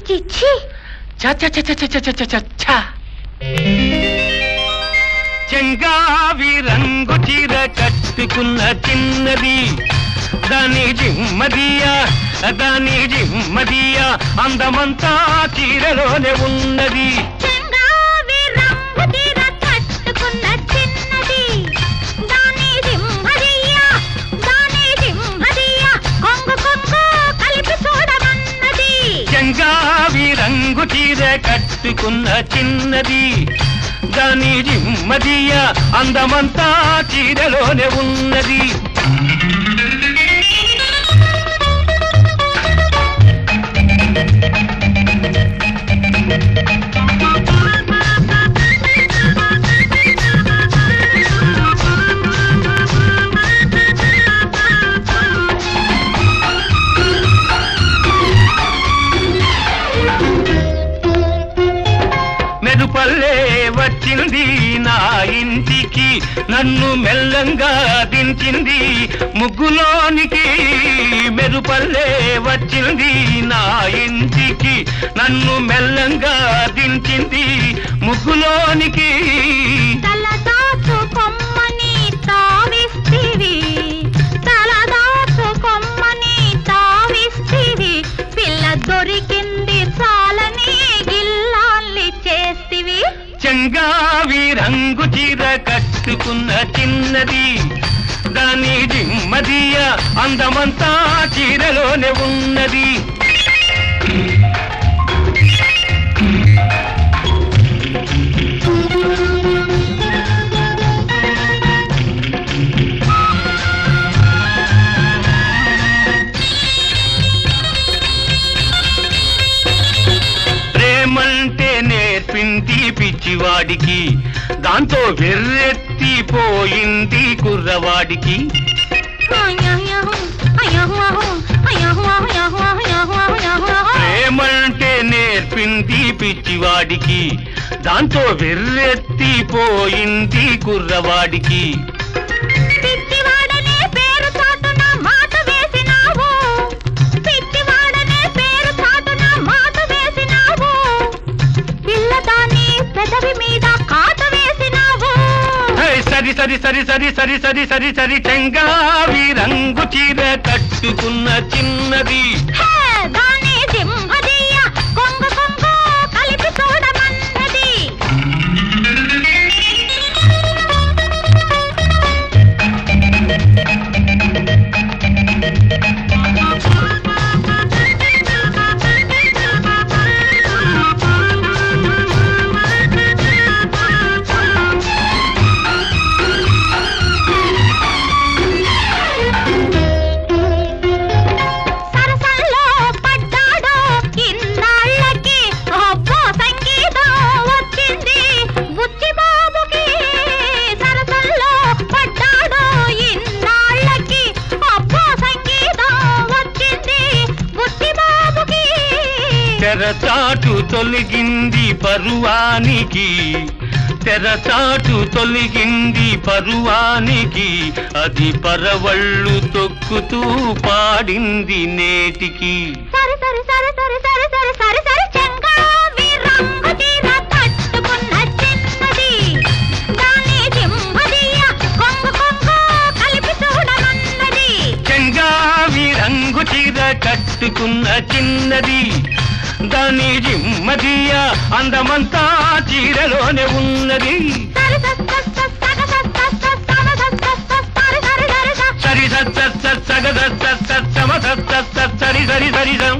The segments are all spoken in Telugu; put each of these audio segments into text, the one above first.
చిచ్చి చెంగావి రంగు చీర కట్టుకున్న చిన్నది దాని జిమ్మదియా దాని జిమ్మదియా అందమంతా చీరలోనే ఉన్నది రంగు చీర కట్టుకున్న చిన్నది దాని జిమ్మదియా అందమంతా చీరలోనే ఉన్నది. వచ్చింది నా ఇంటికి నన్ను మెల్లంగా దించింది ముగ్గులోనికి. మెరుపల్లే వచ్చింది నా ఇంటికి నన్ను మెల్లంగా దించింది ముగ్గులోనికి. రంగు చీర కట్టుకున్న చిన్నది దాని జిమ్మదియ అందమంతా చీరలోనే ఉన్నది. నేర్పింది పిచ్చివాడికి దాంతో వెర్రెత్తిపోయింది కుర్రవాడికి. ప్రేమంటే నేర్పింది పిచ్చివాడికి దాంతో వెర్రెత్తిపోయింది కుర్రవాడికి. సరి సరి సరి సరి సరి సరి సరి సరి చెంగావి రంగు చీర కట్టుకున్న చిన్నది. తెరచాటు తొలగింది పరువానికి. తెరచాటు తొలగింది పరువానికి. అది పరవళ్ళు తొక్కుతూ పాడింది నేటికి. సరి సరి సరి సరి సరి సరి సరి సరి చెంగావి రంగు చీర కట్టుకున్న చిన్నది. దాని జిమ్మదియ అందమంతా చీరలోనే ఉన్నది సరి సత్త సగ సరి సరి సరి సరి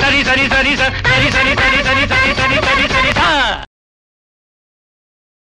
సరి సరి సరి సరి సరి సరి సరి సరి సరి సరి